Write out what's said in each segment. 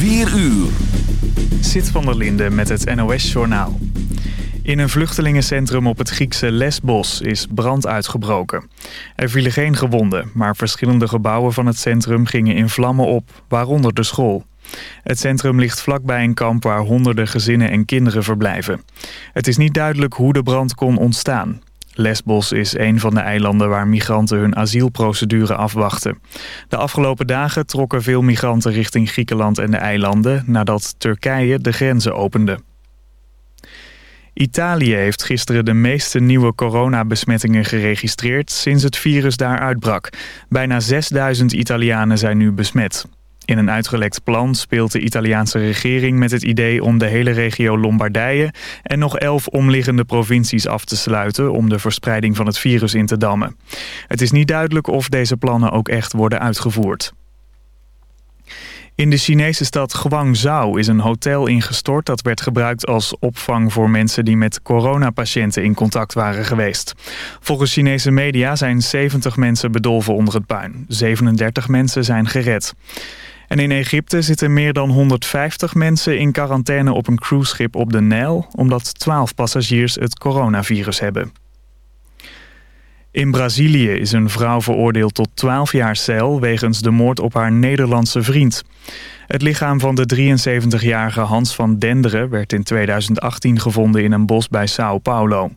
4 uur. Zit van der Linde met het NOS-journaal. In een vluchtelingencentrum op het Griekse Lesbos is brand uitgebroken. Er vielen geen gewonden, maar verschillende gebouwen van het centrum gingen in vlammen op, waaronder de school. Het centrum ligt vlakbij een kamp waar honderden gezinnen en kinderen verblijven. Het is niet duidelijk hoe de brand kon ontstaan. Lesbos is een van de eilanden waar migranten hun asielprocedure afwachten. De afgelopen dagen trokken veel migranten richting Griekenland en de eilanden... nadat Turkije de grenzen opende. Italië heeft gisteren de meeste nieuwe coronabesmettingen geregistreerd sinds het virus daar uitbrak. Bijna 6000 Italianen zijn nu besmet. In een uitgelekt plan speelt de Italiaanse regering met het idee om de hele regio Lombardije en nog elf omliggende provincies af te sluiten om de verspreiding van het virus in te dammen. Het is niet duidelijk of deze plannen ook echt worden uitgevoerd. In de Chinese stad Guangzhou is een hotel ingestort dat werd gebruikt als opvang voor mensen die met coronapatiënten in contact waren geweest. Volgens Chinese media zijn 70 mensen bedolven onder het puin. 37 mensen zijn gered. En in Egypte zitten meer dan 150 mensen in quarantaine op een cruiseschip op de Nijl... omdat 12 passagiers het coronavirus hebben. In Brazilië is een vrouw veroordeeld tot 12 jaar cel... wegens de moord op haar Nederlandse vriend. Het lichaam van de 73-jarige Hans van Denderen... werd in 2018 gevonden in een bos bij Sao Paulo.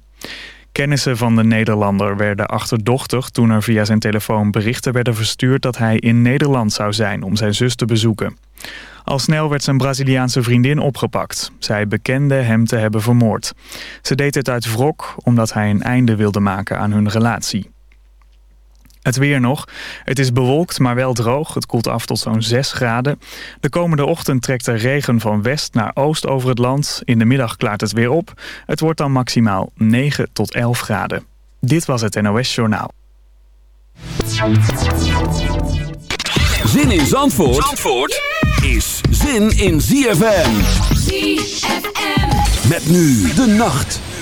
Kennissen van de Nederlander werden achterdochtig toen er via zijn telefoon berichten werden verstuurd dat hij in Nederland zou zijn om zijn zus te bezoeken. Al snel werd zijn Braziliaanse vriendin opgepakt. Zij bekende hem te hebben vermoord. Ze deed het uit wrok omdat hij een einde wilde maken aan hun relatie. Het weer nog. Het is bewolkt, maar wel droog. Het koelt af tot zo'n 6 graden. De komende ochtend trekt er regen van west naar oost over het land. In de middag klaart het weer op. Het wordt dan maximaal 9 tot 11 graden. Dit was het NOS Journaal. Zin in Zandvoort, Zandvoort is zin in ZFM. ZFM. Met nu de nacht.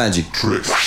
magic trick.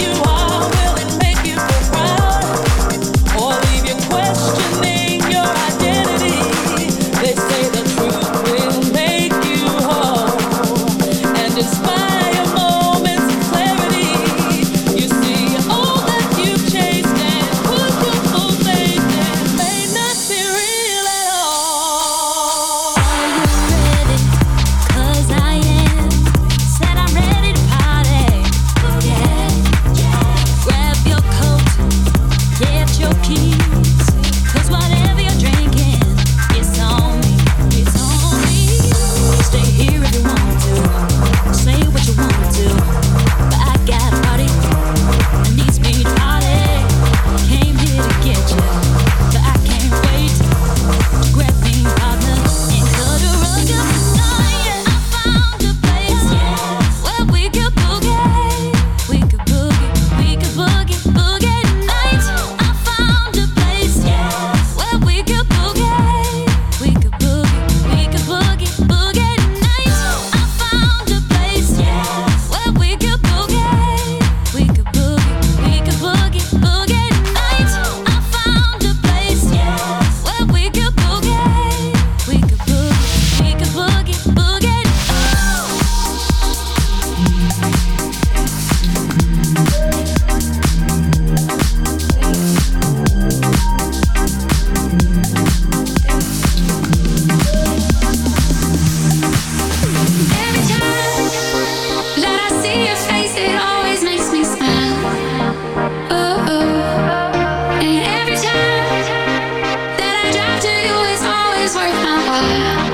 you Yeah.